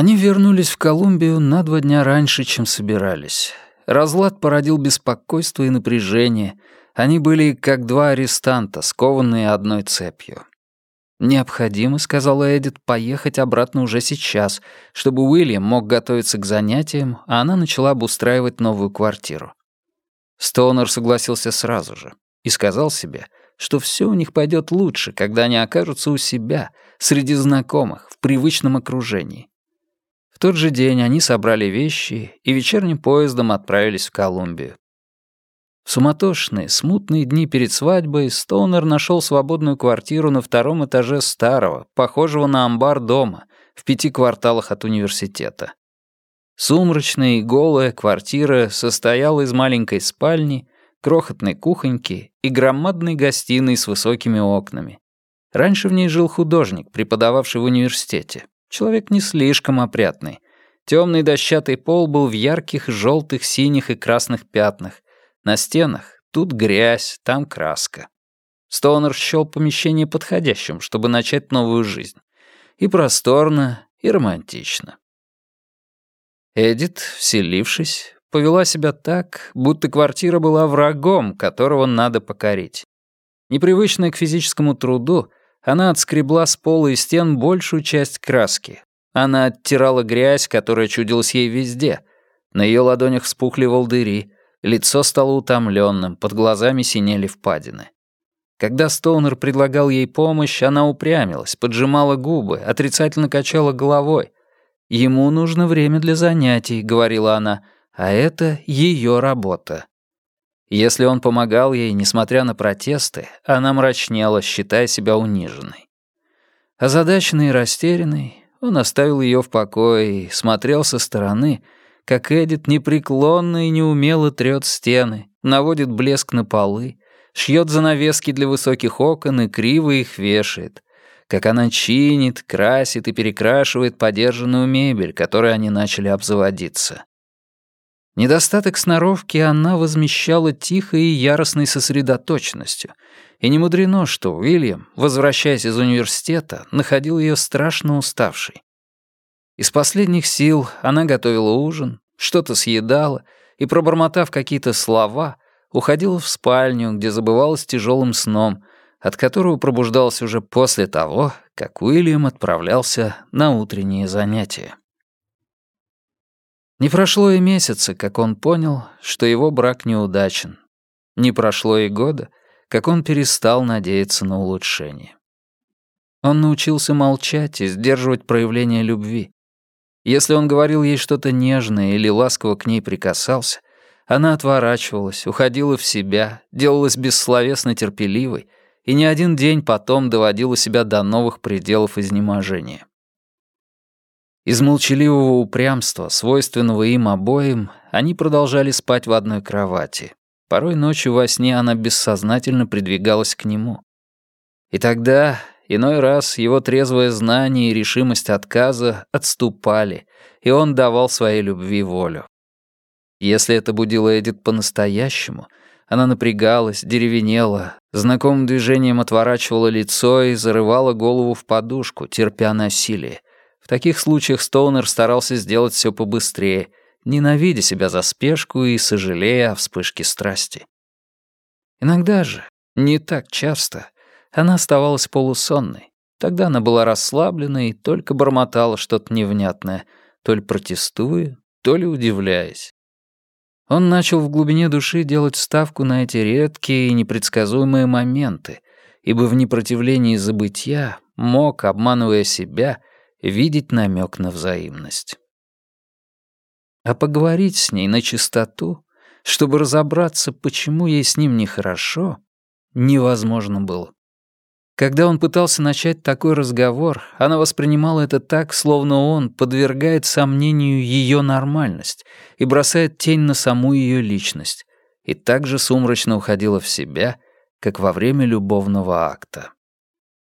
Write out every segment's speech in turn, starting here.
Они вернулись в Колумбию на два дня раньше, чем собирались. Разлад породил беспокойство и напряжение. Они были как два арестанта, скованные одной цепью. «Необходимо», — сказала Эдит, — «поехать обратно уже сейчас, чтобы Уильям мог готовиться к занятиям, а она начала обустраивать новую квартиру». Стоунер согласился сразу же и сказал себе, что все у них пойдет лучше, когда они окажутся у себя, среди знакомых, в привычном окружении тот же день они собрали вещи и вечерним поездом отправились в Колумбию. В суматошные, смутные дни перед свадьбой Стоунер нашел свободную квартиру на втором этаже старого, похожего на амбар дома, в пяти кварталах от университета. Сумрачная и голая квартира состояла из маленькой спальни, крохотной кухоньки и громадной гостиной с высокими окнами. Раньше в ней жил художник, преподававший в университете. Человек не слишком опрятный. Темный дощатый пол был в ярких желтых, синих и красных пятнах. На стенах тут грязь, там краска. Стоунер счёл помещение подходящим, чтобы начать новую жизнь. И просторно, и романтично. Эдит, вселившись, повела себя так, будто квартира была врагом, которого надо покорить. Непривычная к физическому труду, она отскребла с пола и стен большую часть краски. Она оттирала грязь, которая чудилась ей везде. На ее ладонях вспухли волдыри, лицо стало утомленным, под глазами синели впадины. Когда Стоунер предлагал ей помощь, она упрямилась, поджимала губы, отрицательно качала головой. «Ему нужно время для занятий», — говорила она, — «а это ее работа». Если он помогал ей, несмотря на протесты, она мрачнела, считая себя униженной. Озадаченный и растерянный, он оставил ее в покое и смотрел со стороны, как Эдит непреклонно и неумело трет стены, наводит блеск на полы, шьет занавески для высоких окон и криво их вешает, как она чинит, красит и перекрашивает подержанную мебель, которой они начали обзаводиться. Недостаток сноровки она возмещала тихой и яростной сосредоточенностью. И не мудрено, что Уильям, возвращаясь из университета, находил ее страшно уставшей. Из последних сил она готовила ужин, что-то съедала и, пробормотав какие-то слова, уходила в спальню, где забывалась тяжелым сном, от которого пробуждалась уже после того, как Уильям отправлялся на утренние занятия. Не прошло и месяца, как он понял, что его брак неудачен. Не прошло и года, как он перестал надеяться на улучшение. Он научился молчать и сдерживать проявление любви. Если он говорил ей что-то нежное или ласково к ней прикасался, она отворачивалась, уходила в себя, делалась бессловесно терпеливой и не один день потом доводила себя до новых пределов изнеможения. Из молчаливого упрямства, свойственного им обоим, они продолжали спать в одной кровати. Порой ночью во сне она бессознательно придвигалась к нему. И тогда, иной раз, его трезвое знание и решимость отказа отступали, и он давал своей любви волю. Если это будило Эдит по-настоящему, она напрягалась, деревенела, знакомым движением отворачивала лицо и зарывала голову в подушку, терпя насилие, таких случаях Стоунер старался сделать все побыстрее, ненавидя себя за спешку и сожалея о вспышке страсти. Иногда же, не так часто, она оставалась полусонной. Тогда она была расслаблена и только бормотала что-то невнятное, то ли протестуя, то ли удивляясь. Он начал в глубине души делать ставку на эти редкие и непредсказуемые моменты, ибо в непротивлении забытья мог, обманывая себя, видеть намек на взаимность. А поговорить с ней на чистоту, чтобы разобраться, почему ей с ним нехорошо, невозможно было. Когда он пытался начать такой разговор, она воспринимала это так, словно он подвергает сомнению ее нормальность и бросает тень на саму ее личность, и так же сумрачно уходила в себя, как во время любовного акта.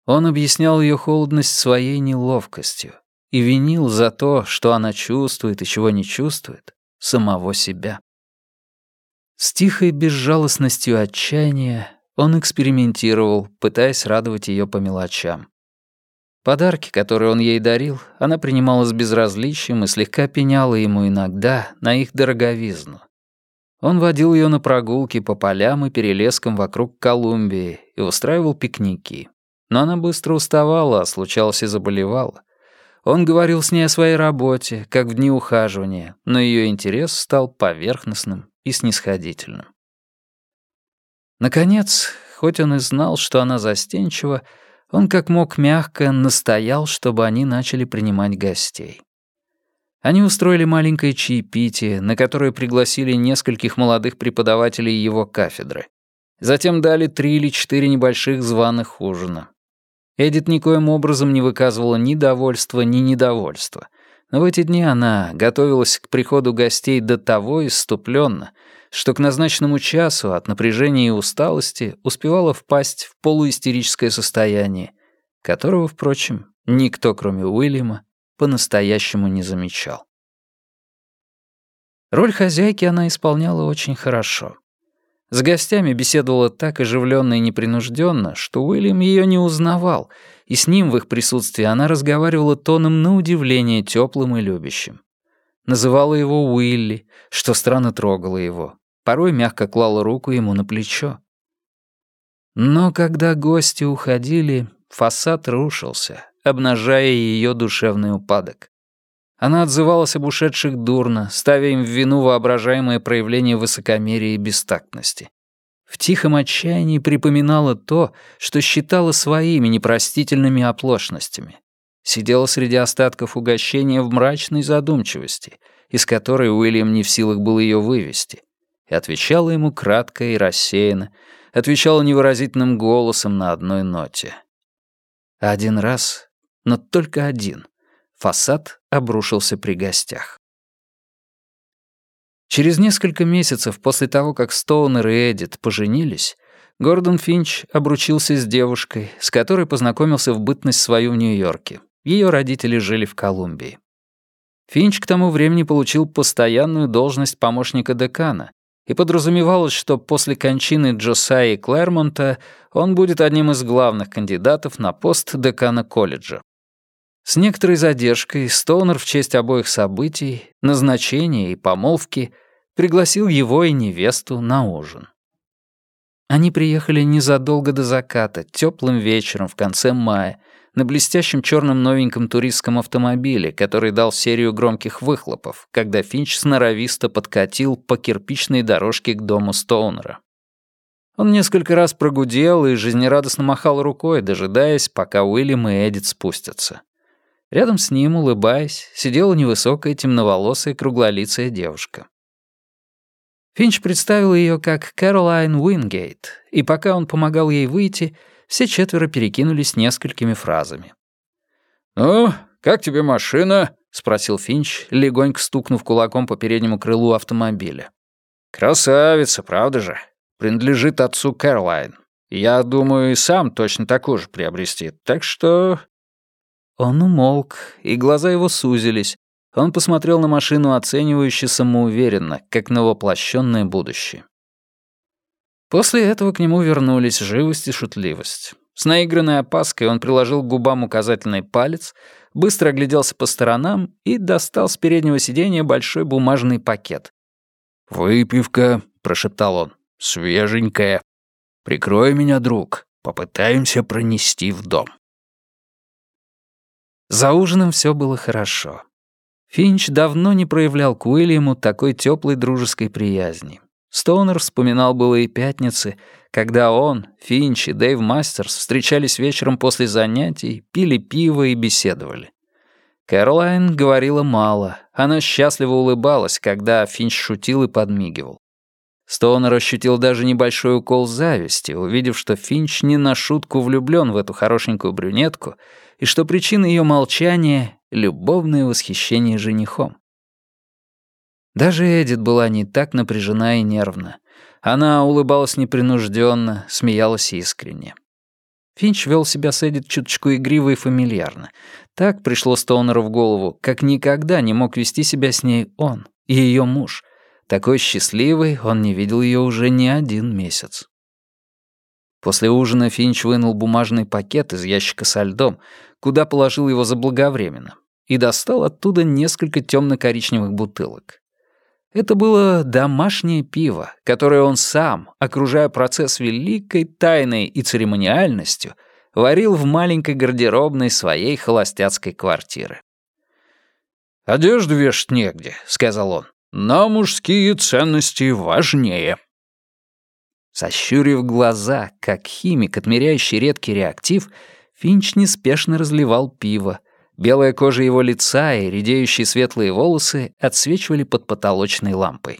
Он объяснял ее холодность своей неловкостью и винил за то, что она чувствует и чего не чувствует, самого себя. С тихой безжалостностью отчаяния он экспериментировал, пытаясь радовать ее по мелочам. Подарки, которые он ей дарил, она принимала с безразличием и слегка пеняла ему иногда на их дороговизну. Он водил ее на прогулки по полям и перелескам вокруг Колумбии и устраивал пикники. Но она быстро уставала, а случалось и заболевала. Он говорил с ней о своей работе, как в дни ухаживания, но ее интерес стал поверхностным и снисходительным. Наконец, хоть он и знал, что она застенчива, он как мог мягко настоял, чтобы они начали принимать гостей. Они устроили маленькое чаепитие, на которое пригласили нескольких молодых преподавателей его кафедры. Затем дали три или четыре небольших званых ужина. Эдит никоим образом не выказывала ни довольства, ни недовольства. Но в эти дни она готовилась к приходу гостей до того иступленно, что к назначенному часу от напряжения и усталости успевала впасть в полуистерическое состояние, которого, впрочем, никто, кроме Уильяма, по-настоящему не замечал. Роль хозяйки она исполняла очень хорошо. С гостями беседовала так оживленно и непринужденно, что Уильям ее не узнавал, и с ним в их присутствии она разговаривала тоном на удивление теплым и любящим. Называла его Уилли, что странно трогало его. Порой мягко клала руку ему на плечо. Но когда гости уходили, фасад рушился, обнажая ее душевный упадок. Она отзывалась об ушедших дурно, ставя им в вину воображаемое проявление высокомерия и бестактности. В тихом отчаянии припоминала то, что считала своими непростительными оплошностями. Сидела среди остатков угощения в мрачной задумчивости, из которой Уильям не в силах был ее вывести, и отвечала ему кратко и рассеянно, отвечала невыразительным голосом на одной ноте. Один раз но только один. Фасад обрушился при гостях. Через несколько месяцев после того, как Стоунер и Эдит поженились, Гордон Финч обручился с девушкой, с которой познакомился в бытность свою в Нью-Йорке. Ее родители жили в Колумбии. Финч к тому времени получил постоянную должность помощника декана, и подразумевалось, что после кончины Джосаи Клэрмонта он будет одним из главных кандидатов на пост декана колледжа. С некоторой задержкой Стоунер в честь обоих событий, назначения и помолвки пригласил его и невесту на ужин. Они приехали незадолго до заката, теплым вечером в конце мая, на блестящем черном новеньком туристском автомобиле, который дал серию громких выхлопов, когда Финч сноровисто подкатил по кирпичной дорожке к дому Стоунера. Он несколько раз прогудел и жизнерадостно махал рукой, дожидаясь, пока Уильям и Эдит спустятся. Рядом с ним, улыбаясь, сидела невысокая темноволосая круглолицая девушка. Финч представил ее как Кэролайн Уингейт, и пока он помогал ей выйти, все четверо перекинулись несколькими фразами. «Ну, как тебе машина?» — спросил Финч, легонько стукнув кулаком по переднему крылу автомобиля. «Красавица, правда же? Принадлежит отцу Кэролайн. Я думаю, и сам точно такую же приобрести, так что он умолк, и глаза его сузились. Он посмотрел на машину оценивающе самоуверенно, как на воплощенное будущее. После этого к нему вернулись живость и шутливость. С наигранной опаской он приложил к губам указательный палец, быстро огляделся по сторонам и достал с переднего сиденья большой бумажный пакет. «Выпивка», — прошептал он, — «свеженькая. Прикрой меня, друг, попытаемся пронести в дом». За ужином все было хорошо. Финч давно не проявлял к Уильяму такой теплой дружеской приязни. Стоунер вспоминал было и пятницы, когда он, Финч и Дэйв Мастерс встречались вечером после занятий, пили пиво и беседовали. Кэролайн говорила мало. Она счастливо улыбалась, когда Финч шутил и подмигивал. Стоунер ощутил даже небольшой укол зависти, увидев, что Финч не на шутку влюблен в эту хорошенькую брюнетку и что причина ее молчания — любовное восхищение женихом. Даже Эдит была не так напряжена и нервна. Она улыбалась непринужденно, смеялась искренне. Финч вел себя с Эдит чуточку игриво и фамильярно. Так пришло Стоунеру в голову, как никогда не мог вести себя с ней он, ее муж. Такой счастливый он не видел ее уже не один месяц. После ужина Финч вынул бумажный пакет из ящика со льдом, куда положил его заблаговременно, и достал оттуда несколько темно-коричневых бутылок. Это было домашнее пиво, которое он сам, окружая процесс великой тайной и церемониальностью, варил в маленькой гардеробной своей холостяцкой квартиры. «Одежду вешать негде», — сказал он. «Но мужские ценности важнее». Сощурив глаза, как химик, отмеряющий редкий реактив, Финч неспешно разливал пиво. Белая кожа его лица и редеющие светлые волосы отсвечивали под потолочной лампой.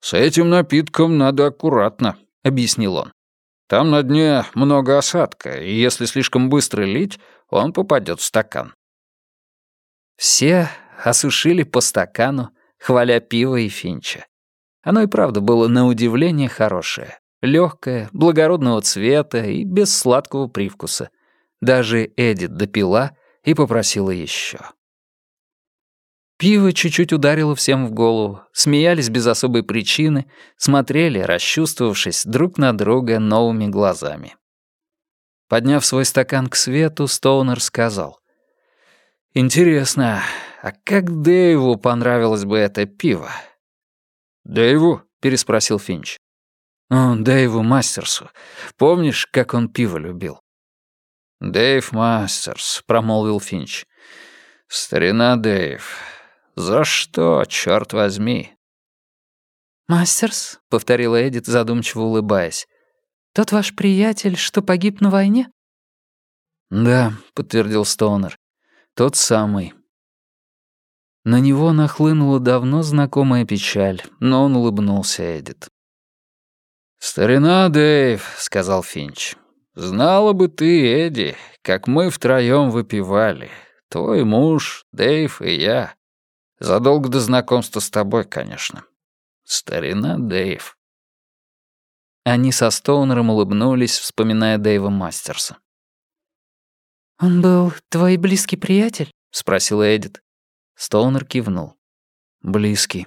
«С этим напитком надо аккуратно», — объяснил он. «Там на дне много осадка, и если слишком быстро лить, он попадет в стакан». Все осушили по стакану, хваля пиво и Финча. Оно и правда было на удивление хорошее. Легкое, благородного цвета и без сладкого привкуса. Даже Эдит допила и попросила еще. Пиво чуть-чуть ударило всем в голову, смеялись без особой причины, смотрели, расчувствовавшись друг на друга новыми глазами. Подняв свой стакан к свету, Стоунер сказал. «Интересно, а как Дэйву понравилось бы это пиво?» «Дэйву?» — переспросил Финч. «О, Дэйву Мастерсу. Помнишь, как он пиво любил?» «Дэйв Мастерс», — промолвил Финч. «Старина Дэйв. За что, черт возьми?» «Мастерс», — повторила Эдит, задумчиво улыбаясь. «Тот ваш приятель, что погиб на войне?» «Да», — подтвердил Стоунер. «Тот самый». На него нахлынула давно знакомая печаль, но он улыбнулся Эдит. «Старина Дэйв», — сказал Финч, — «знала бы ты, Эдди, как мы втроем выпивали. Твой муж, Дэйв и я. Задолго до знакомства с тобой, конечно. Старина Дэйв». Они со Стоунером улыбнулись, вспоминая Дэйва Мастерса. «Он был твой близкий приятель?» — спросила Эдит. Стоунер кивнул. «Близкий».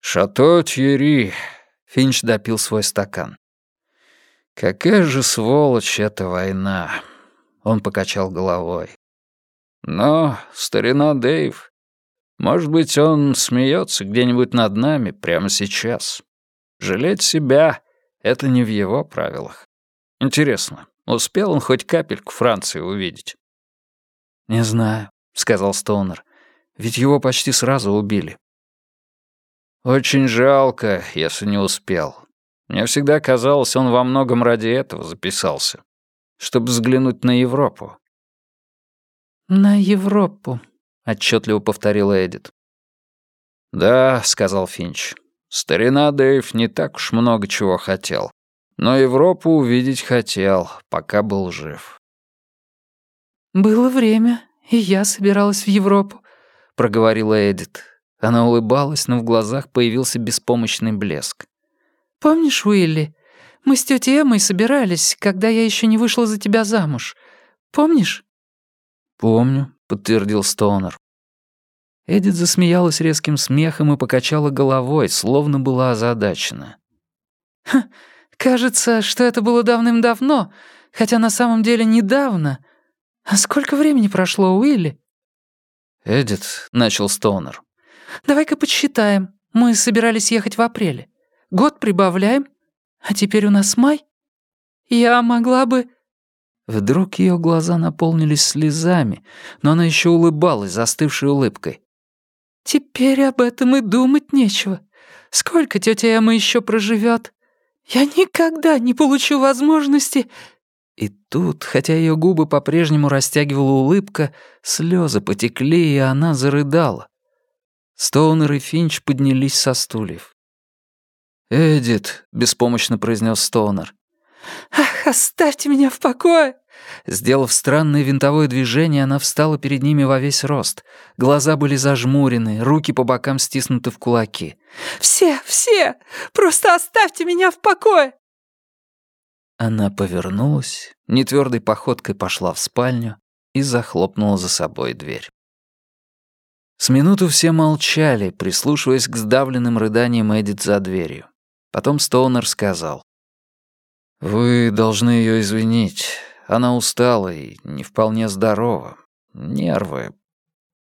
«Шато Тьерри», — Финч допил свой стакан. «Какая же сволочь эта война!» Он покачал головой. «Но, старина Дэйв, может быть, он смеется где-нибудь над нами прямо сейчас. Жалеть себя — это не в его правилах. Интересно, успел он хоть капельку Франции увидеть?» «Не знаю», — сказал Стоунер. «Ведь его почти сразу убили». «Очень жалко, если не успел. Мне всегда казалось, он во многом ради этого записался. Чтобы взглянуть на Европу». «На Европу», — отчетливо повторила Эдит. «Да», — сказал Финч. «Старина Дэйв не так уж много чего хотел. Но Европу увидеть хотел, пока был жив». «Было время, «И я собиралась в Европу», — проговорила Эдит. Она улыбалась, но в глазах появился беспомощный блеск. «Помнишь, Уилли, мы с тетей Эммой собирались, когда я еще не вышла за тебя замуж. Помнишь?» «Помню», — подтвердил Стоунер. Эдит засмеялась резким смехом и покачала головой, словно была озадачена. «Кажется, что это было давным-давно, хотя на самом деле недавно», «А сколько времени прошло, Уилли?» «Эдит», — начал Стоунер. «Давай-ка подсчитаем. Мы собирались ехать в апреле. Год прибавляем, а теперь у нас май. Я могла бы...» Вдруг ее глаза наполнились слезами, но она еще улыбалась застывшей улыбкой. «Теперь об этом и думать нечего. Сколько тетя Эмма еще проживет? Я никогда не получу возможности и тут, хотя ее губы по-прежнему растягивала улыбка, слезы потекли, и она зарыдала. Стоунер и Финч поднялись со стульев. «Эдит», — беспомощно произнес Стоунер. «Ах, оставьте меня в покое!» Сделав странное винтовое движение, она встала перед ними во весь рост. Глаза были зажмурены, руки по бокам стиснуты в кулаки. «Все, все! Просто оставьте меня в покое!» Она повернулась, нетвердой походкой пошла в спальню и захлопнула за собой дверь. С минуту все молчали, прислушиваясь к сдавленным рыданиям Эдит за дверью. Потом Стоунер сказал. «Вы должны ее извинить. Она устала и не вполне здорова. Нервы.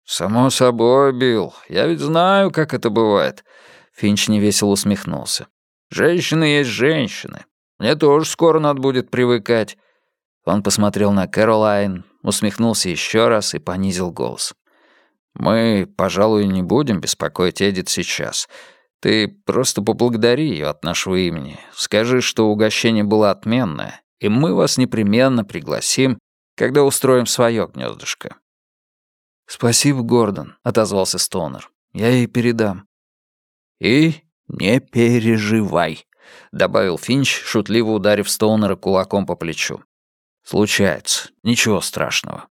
«Само собой, Билл. Я ведь знаю, как это бывает». Финч невесело усмехнулся. «Женщины есть женщины. Мне тоже скоро надо будет привыкать». Он посмотрел на Кэролайн, усмехнулся еще раз и понизил голос. «Мы, пожалуй, не будем беспокоить Эдит сейчас. Ты просто поблагодари ее от нашего имени. Скажи, что угощение было отменное, и мы вас непременно пригласим, когда устроим свое гнездышко». «Спасибо, Гордон», — отозвался Стоунер. «Я ей передам». «И не переживай», — добавил Финч, шутливо ударив Стоунера кулаком по плечу. «Случается. Ничего страшного».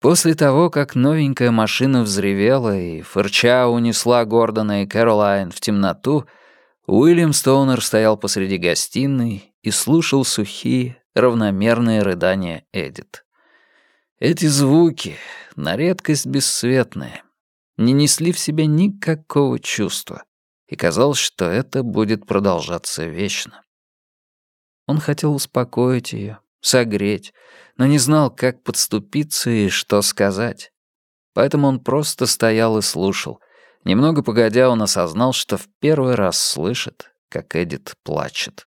После того, как новенькая машина взревела и фырча унесла Гордона и Кэролайн в темноту, Уильям Стоунер стоял посреди гостиной и слушал сухие, равномерные рыдания Эдит. Эти звуки, на редкость бесцветные, не несли в себе никакого чувства, и казалось, что это будет продолжаться вечно. Он хотел успокоить ее, согреть, но не знал, как подступиться и что сказать. Поэтому он просто стоял и слушал. Немного погодя, он осознал, что в первый раз слышит, как Эдит плачет.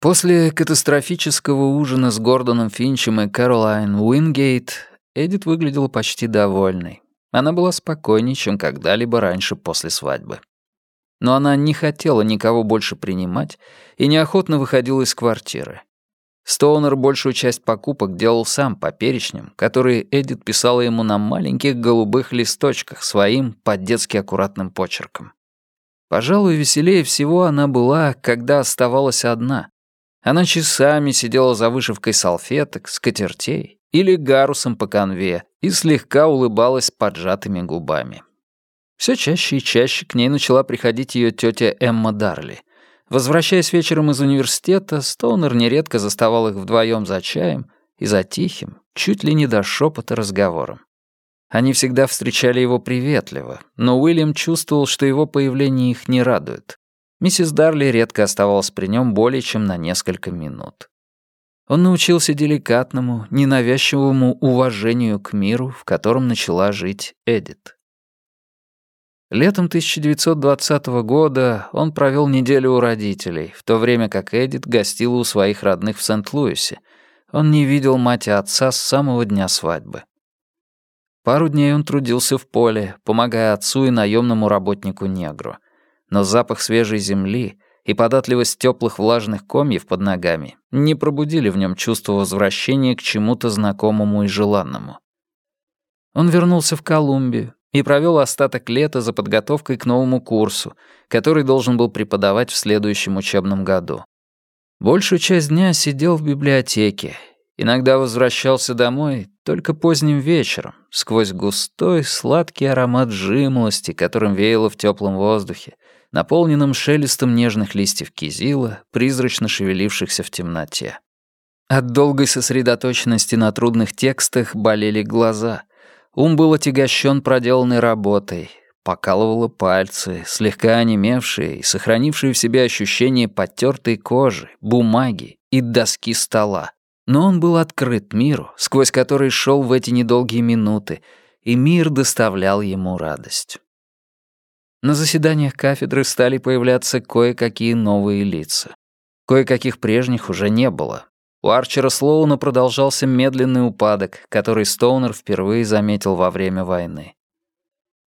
После катастрофического ужина с Гордоном Финчем и Кэролайн Уингейт Эдит выглядела почти довольной. Она была спокойнее, чем когда-либо раньше после свадьбы. Но она не хотела никого больше принимать и неохотно выходила из квартиры. Стоунер большую часть покупок делал сам по перечням, которые Эдит писала ему на маленьких голубых листочках своим по-детски аккуратным почерком. Пожалуй, веселее всего она была, когда оставалась одна. Она часами сидела за вышивкой салфеток, скатертей или гарусом по конве и слегка улыбалась поджатыми губами. Все чаще и чаще к ней начала приходить ее тетя Эмма Дарли. Возвращаясь вечером из университета, Стоунер нередко заставал их вдвоем за чаем и за тихим, чуть ли не до шепота разговором. Они всегда встречали его приветливо, но Уильям чувствовал, что его появление их не радует. Миссис Дарли редко оставалась при нем более чем на несколько минут. Он научился деликатному, ненавязчивому уважению к миру, в котором начала жить Эдит. Летом 1920 года он провел неделю у родителей, в то время как Эдит гостила у своих родных в Сент-Луисе. Он не видел мать и отца с самого дня свадьбы. Пару дней он трудился в поле, помогая отцу и наемному работнику-негру. Но запах свежей земли и податливость теплых влажных комьев под ногами не пробудили в нем чувство возвращения к чему-то знакомому и желанному. Он вернулся в Колумбию, и провел остаток лета за подготовкой к новому курсу, который должен был преподавать в следующем учебном году. Большую часть дня сидел в библиотеке, иногда возвращался домой только поздним вечером, сквозь густой, сладкий аромат жимолости, которым веяло в теплом воздухе, наполненном шелестом нежных листьев кизила, призрачно шевелившихся в темноте. От долгой сосредоточенности на трудных текстах болели глаза — Ум был отягощен проделанной работой, покалывало пальцы, слегка онемевшие и сохранившие в себе ощущение потертой кожи, бумаги и доски стола. Но он был открыт миру, сквозь который шел в эти недолгие минуты, и мир доставлял ему радость. На заседаниях кафедры стали появляться кое-какие новые лица. Кое-каких прежних уже не было, у Арчера Слоуна продолжался медленный упадок, который Стоунер впервые заметил во время войны.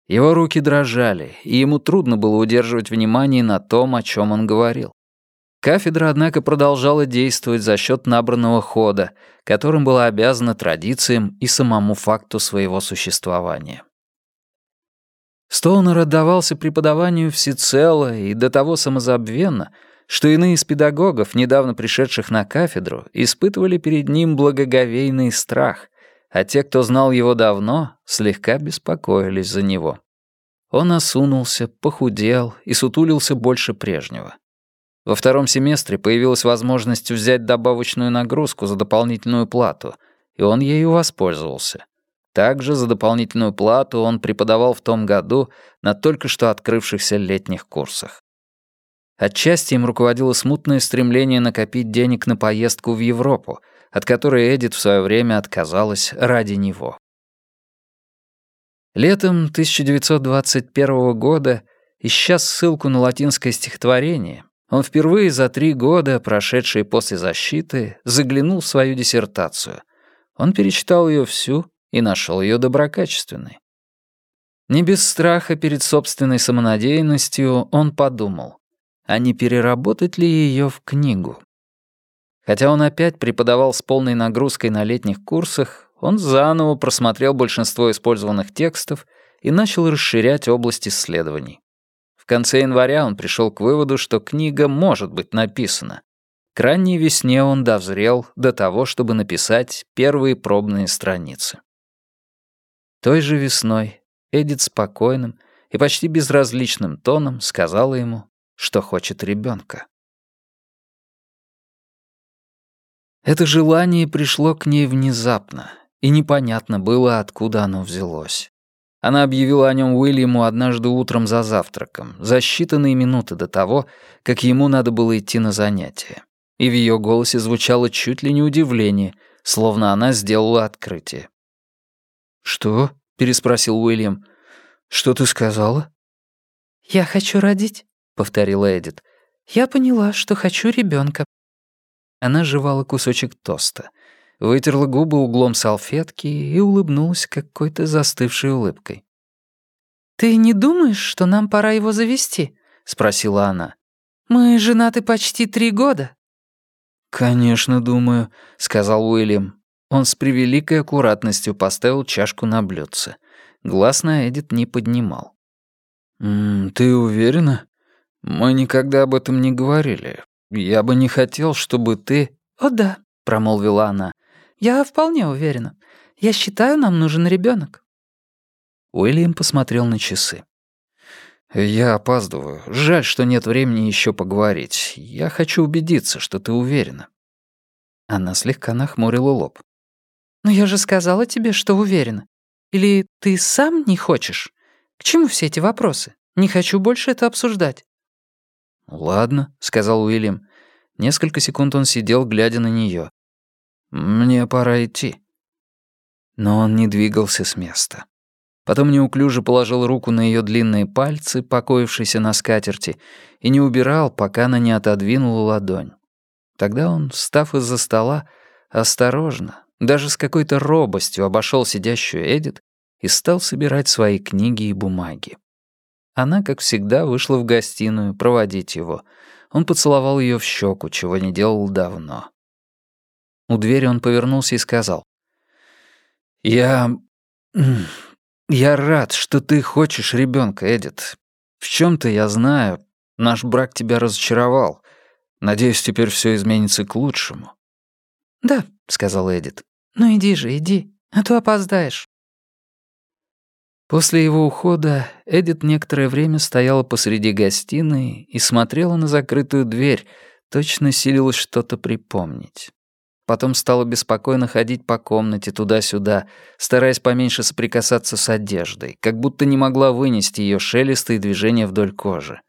Его руки дрожали, и ему трудно было удерживать внимание на том, о чем он говорил. Кафедра, однако, продолжала действовать за счет набранного хода, которым была обязана традициям и самому факту своего существования. Стоунер отдавался преподаванию всецело и до того самозабвенно, что иные из педагогов, недавно пришедших на кафедру, испытывали перед ним благоговейный страх, а те, кто знал его давно, слегка беспокоились за него. Он осунулся, похудел и сутулился больше прежнего. Во втором семестре появилась возможность взять добавочную нагрузку за дополнительную плату, и он ею воспользовался. Также за дополнительную плату он преподавал в том году на только что открывшихся летних курсах. Отчасти им руководило смутное стремление накопить денег на поездку в Европу, от которой Эдит в свое время отказалась ради него. Летом 1921 года, ища ссылку на латинское стихотворение, он впервые за три года, прошедшие после защиты, заглянул в свою диссертацию. Он перечитал ее всю и нашел ее доброкачественной. Не без страха перед собственной самонадеянностью он подумал, а не переработать ли ее в книгу. Хотя он опять преподавал с полной нагрузкой на летних курсах, он заново просмотрел большинство использованных текстов и начал расширять область исследований. В конце января он пришел к выводу, что книга может быть написана. К ранней весне он дозрел до того, чтобы написать первые пробные страницы. Той же весной Эдит спокойным и почти безразличным тоном сказала ему, что хочет ребенка. Это желание пришло к ней внезапно, и непонятно было, откуда оно взялось. Она объявила о нем Уильяму однажды утром за завтраком, за считанные минуты до того, как ему надо было идти на занятия. И в ее голосе звучало чуть ли не удивление, словно она сделала открытие. «Что?» — переспросил Уильям. «Что ты сказала?» «Я хочу родить», — повторила Эдит. «Я поняла, что хочу ребенка. Она жевала кусочек тоста, вытерла губы углом салфетки и улыбнулась какой-то застывшей улыбкой. «Ты не думаешь, что нам пора его завести?» — спросила она. «Мы женаты почти три года». «Конечно, думаю», — сказал Уильям. Он с превеликой аккуратностью поставил чашку на блюдце. Глаз на Эдит не поднимал. «М -м, «Ты уверена? Мы никогда об этом не говорили. Я бы не хотел, чтобы ты...» «О да», — промолвила она. «Я вполне уверена. Я считаю, нам нужен ребенок. Уильям посмотрел на часы. «Я опаздываю. Жаль, что нет времени еще поговорить. Я хочу убедиться, что ты уверена». Она слегка нахмурила лоб. «Но я же сказала тебе, что уверена. Или ты сам не хочешь? К чему все эти вопросы? Не хочу больше это обсуждать». «Ладно», — сказал Уильям. Несколько секунд он сидел, глядя на нее. «Мне пора идти». Но он не двигался с места. Потом неуклюже положил руку на ее длинные пальцы, покоившиеся на скатерти, и не убирал, пока она не отодвинула ладонь. Тогда он, встав из-за стола, осторожно, даже с какой-то робостью обошел сидящую Эдит и стал собирать свои книги и бумаги. Она, как всегда, вышла в гостиную проводить его. Он поцеловал ее в щеку, чего не делал давно. У двери он повернулся и сказал. «Я... я рад, что ты хочешь ребенка, Эдит. В чем то я знаю. Наш брак тебя разочаровал. Надеюсь, теперь все изменится к лучшему». «Да», — сказал Эдит. «Ну иди же, иди, а то опоздаешь». После его ухода Эдит некоторое время стояла посреди гостиной и смотрела на закрытую дверь, точно силилась что-то припомнить. Потом стала беспокойно ходить по комнате туда-сюда, стараясь поменьше соприкасаться с одеждой, как будто не могла вынести ее шелесты и движения вдоль кожи.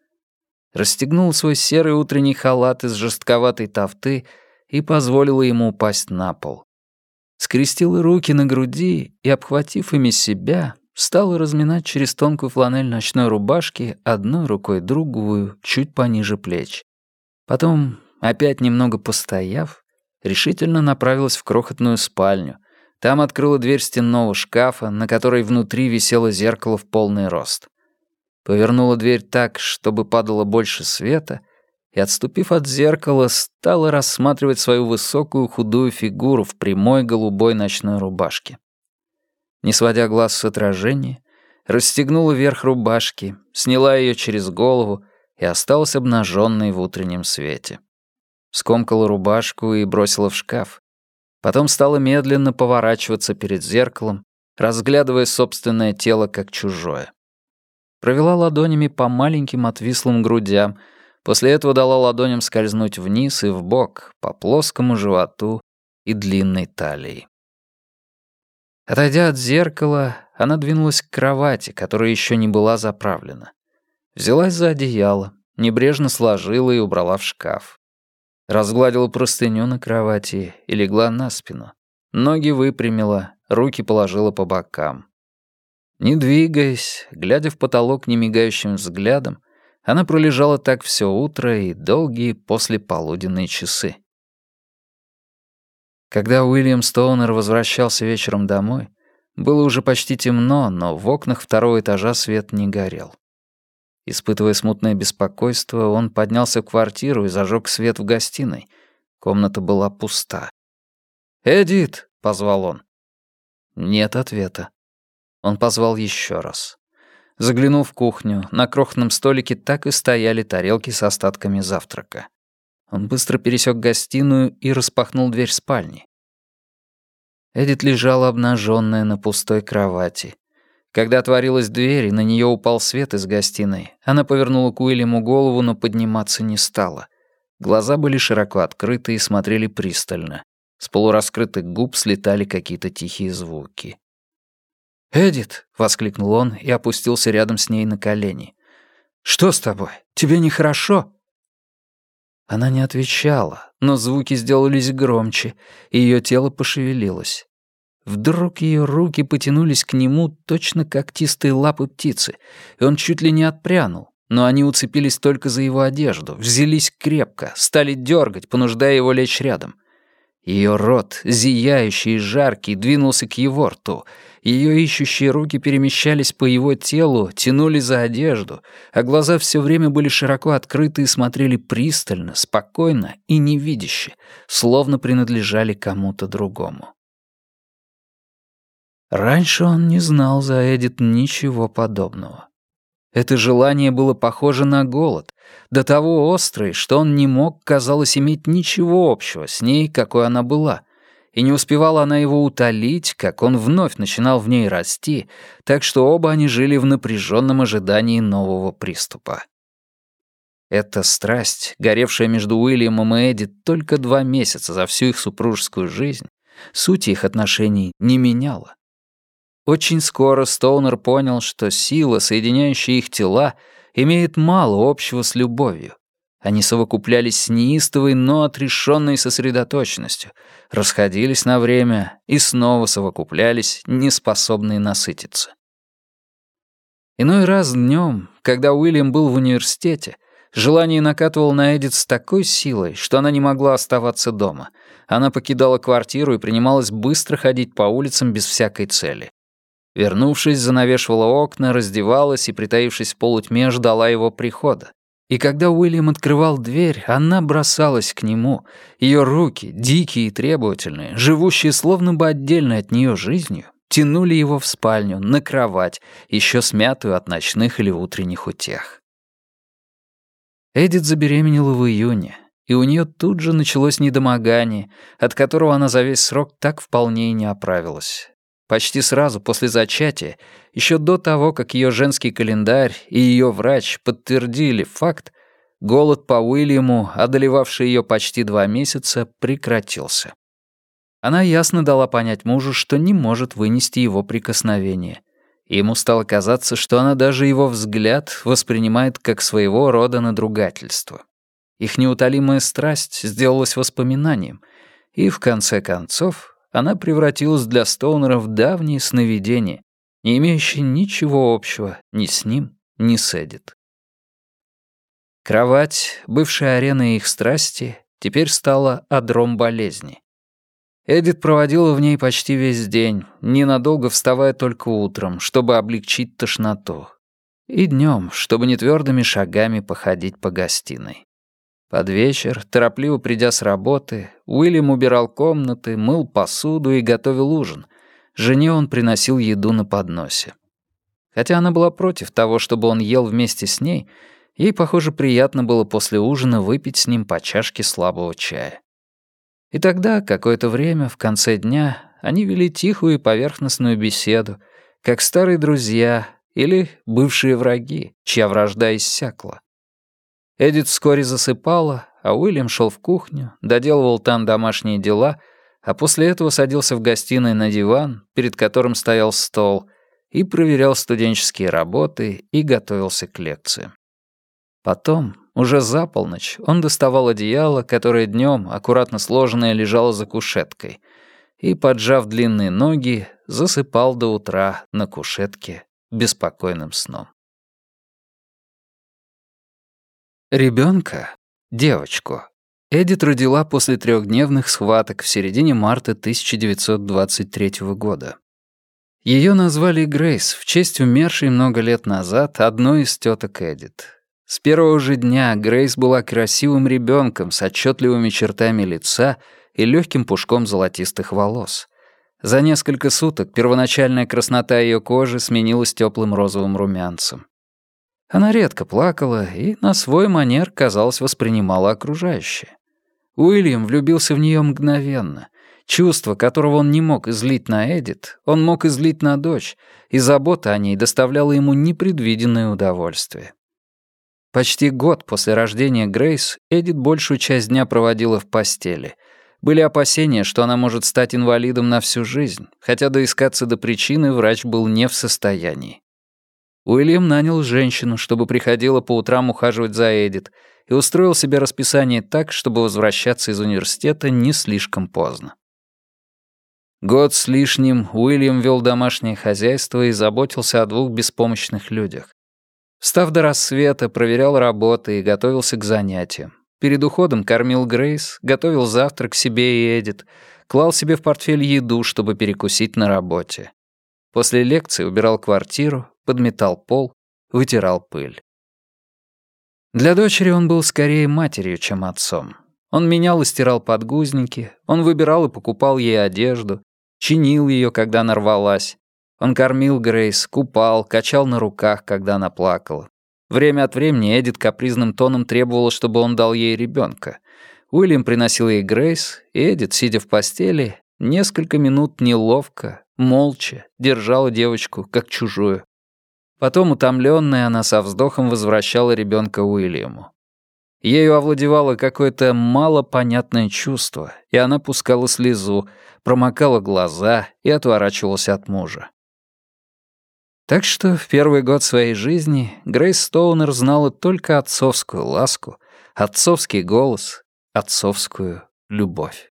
Расстегнула свой серый утренний халат из жестковатой тафты и позволила ему упасть на пол. Скрестила руки на груди и, обхватив ими себя, стала разминать через тонкую фланель ночной рубашки одной рукой другую, чуть пониже плеч. Потом, опять немного постояв, решительно направилась в крохотную спальню. Там открыла дверь стенного шкафа, на которой внутри висело зеркало в полный рост. Повернула дверь так, чтобы падало больше света, и, отступив от зеркала, стала рассматривать свою высокую худую фигуру в прямой голубой ночной рубашке. Не сводя глаз с отражения, расстегнула верх рубашки, сняла ее через голову и осталась обнаженной в утреннем свете скомкала рубашку и бросила в шкаф. Потом стала медленно поворачиваться перед зеркалом, разглядывая собственное тело как чужое. Провела ладонями по маленьким отвислым грудям, после этого дала ладоням скользнуть вниз и вбок, по плоскому животу и длинной талии. Отойдя от зеркала, она двинулась к кровати, которая еще не была заправлена. Взялась за одеяло, небрежно сложила и убрала в шкаф. Разгладила простыню на кровати и легла на спину. Ноги выпрямила, руки положила по бокам. Не двигаясь, глядя в потолок немигающим взглядом, она пролежала так все утро и долгие послеполуденные часы. Когда Уильям Стоунер возвращался вечером домой, было уже почти темно, но в окнах второго этажа свет не горел. Испытывая смутное беспокойство, он поднялся в квартиру и зажег свет в гостиной. Комната была пуста. «Эдит!» — позвал он. Нет ответа. Он позвал еще раз. Заглянул в кухню. На крохотном столике так и стояли тарелки с остатками завтрака. Он быстро пересек гостиную и распахнул дверь спальни. Эдит лежала обнаженная на пустой кровати. Когда отворилась дверь, и на нее упал свет из гостиной, она повернула к Уильяму голову, но подниматься не стала. Глаза были широко открыты и смотрели пристально. С полураскрытых губ слетали какие-то тихие звуки. «Эдит!» — воскликнул он и опустился рядом с ней на колени. «Что с тобой? Тебе нехорошо?» Она не отвечала, но звуки сделались громче, и ее тело пошевелилось. Вдруг ее руки потянулись к нему точно когтистые лапы птицы, и он чуть ли не отпрянул. Но они уцепились только за его одежду, взялись крепко, стали дергать, понуждая его лечь рядом. Ее рот, зияющий и жаркий, двинулся к его рту. Ее ищущие руки перемещались по его телу, тянули за одежду, а глаза все время были широко открыты и смотрели пристально, спокойно и невидяще, словно принадлежали кому-то другому. Раньше он не знал за Эдит ничего подобного. Это желание было похоже на голод, до того острый, что он не мог, казалось, иметь ничего общего с ней, какой она была. И не успевала она его утолить, как он вновь начинал в ней расти, так что оба они жили в напряженном ожидании нового приступа. Эта страсть, горевшая между Уильямом и Эдди только два месяца за всю их супружескую жизнь, суть их отношений не меняла. Очень скоро Стоунер понял, что сила, соединяющая их тела, имеет мало общего с любовью. Они совокуплялись с неистовой, но отрешенной сосредоточенностью, расходились на время и снова совокуплялись, неспособные насытиться. Иной раз днем, когда Уильям был в университете, желание накатывало на Эдит с такой силой, что она не могла оставаться дома. Она покидала квартиру и принималась быстро ходить по улицам без всякой цели. Вернувшись, занавешивала окна, раздевалась и, притаившись в полутьме, ждала его прихода. И когда Уильям открывал дверь, она бросалась к нему. Ее руки, дикие и требовательные, живущие словно бы отдельно от нее жизнью, тянули его в спальню, на кровать, еще смятую от ночных или утренних утех. Эдит забеременела в июне, и у нее тут же началось недомогание, от которого она за весь срок так вполне и не оправилась. Почти сразу после зачатия, еще до того, как ее женский календарь и ее врач подтвердили факт, голод по Уильяму, одолевавший ее почти два месяца, прекратился. Она ясно дала понять мужу, что не может вынести его прикосновение. Ему стало казаться, что она даже его взгляд воспринимает как своего рода надругательство. Их неутолимая страсть сделалась воспоминанием, и, в конце концов, она превратилась для Стоунера в давние сновидения, не имеющие ничего общего ни с ним, ни с Эдит. Кровать, бывшая ареной их страсти, теперь стала одром болезни. Эдит проводила в ней почти весь день, ненадолго вставая только утром, чтобы облегчить тошноту. И днем, чтобы нетвердыми шагами походить по гостиной. Под вечер, торопливо придя с работы, Уильям убирал комнаты, мыл посуду и готовил ужин. Жене он приносил еду на подносе. Хотя она была против того, чтобы он ел вместе с ней, ей, похоже, приятно было после ужина выпить с ним по чашке слабого чая. И тогда, какое-то время, в конце дня, они вели тихую и поверхностную беседу, как старые друзья или бывшие враги, чья вражда иссякла. Эдит вскоре засыпала, а Уильям шел в кухню, доделывал там домашние дела, а после этого садился в гостиной на диван, перед которым стоял стол, и проверял студенческие работы и готовился к лекции. Потом, Уже за полночь он доставал одеяло, которое днем, аккуратно сложенное, лежало за кушеткой, и, поджав длинные ноги, засыпал до утра на кушетке беспокойным сном. Ребенка, девочку, Эдит родила после трехдневных схваток в середине марта 1923 года. Ее назвали Грейс в честь умершей много лет назад одной из теток Эдит. С первого же дня Грейс была красивым ребенком с отчетливыми чертами лица и легким пушком золотистых волос. За несколько суток первоначальная краснота ее кожи сменилась теплым розовым румянцем. Она редко плакала и на свой манер, казалось, воспринимала окружающее. Уильям влюбился в нее мгновенно. Чувство, которого он не мог излить на Эдит, он мог излить на дочь, и забота о ней доставляла ему непредвиденное удовольствие. Почти год после рождения Грейс Эдит большую часть дня проводила в постели. Были опасения, что она может стать инвалидом на всю жизнь, хотя доискаться до причины врач был не в состоянии. Уильям нанял женщину, чтобы приходила по утрам ухаживать за Эдит, и устроил себе расписание так, чтобы возвращаться из университета не слишком поздно. Год с лишним Уильям вел домашнее хозяйство и заботился о двух беспомощных людях. Встав до рассвета, проверял работы и готовился к занятиям. Перед уходом кормил Грейс, готовил завтрак себе и Эдит, клал себе в портфель еду, чтобы перекусить на работе. После лекции убирал квартиру, подметал пол, вытирал пыль. Для дочери он был скорее матерью, чем отцом. Он менял и стирал подгузники, он выбирал и покупал ей одежду, чинил ее, когда она рвалась. Он кормил Грейс, купал, качал на руках, когда она плакала. Время от времени Эдит капризным тоном требовала, чтобы он дал ей ребенка. Уильям приносил ей Грейс, и Эдит, сидя в постели, несколько минут неловко, молча держала девочку, как чужую. Потом, утомленная, она со вздохом возвращала ребенка Уильяму. Ею овладевало какое-то малопонятное чувство, и она пускала слезу, промокала глаза и отворачивалась от мужа. Так что в первый год своей жизни Грейс Стоунер знала только отцовскую ласку, отцовский голос, отцовскую любовь.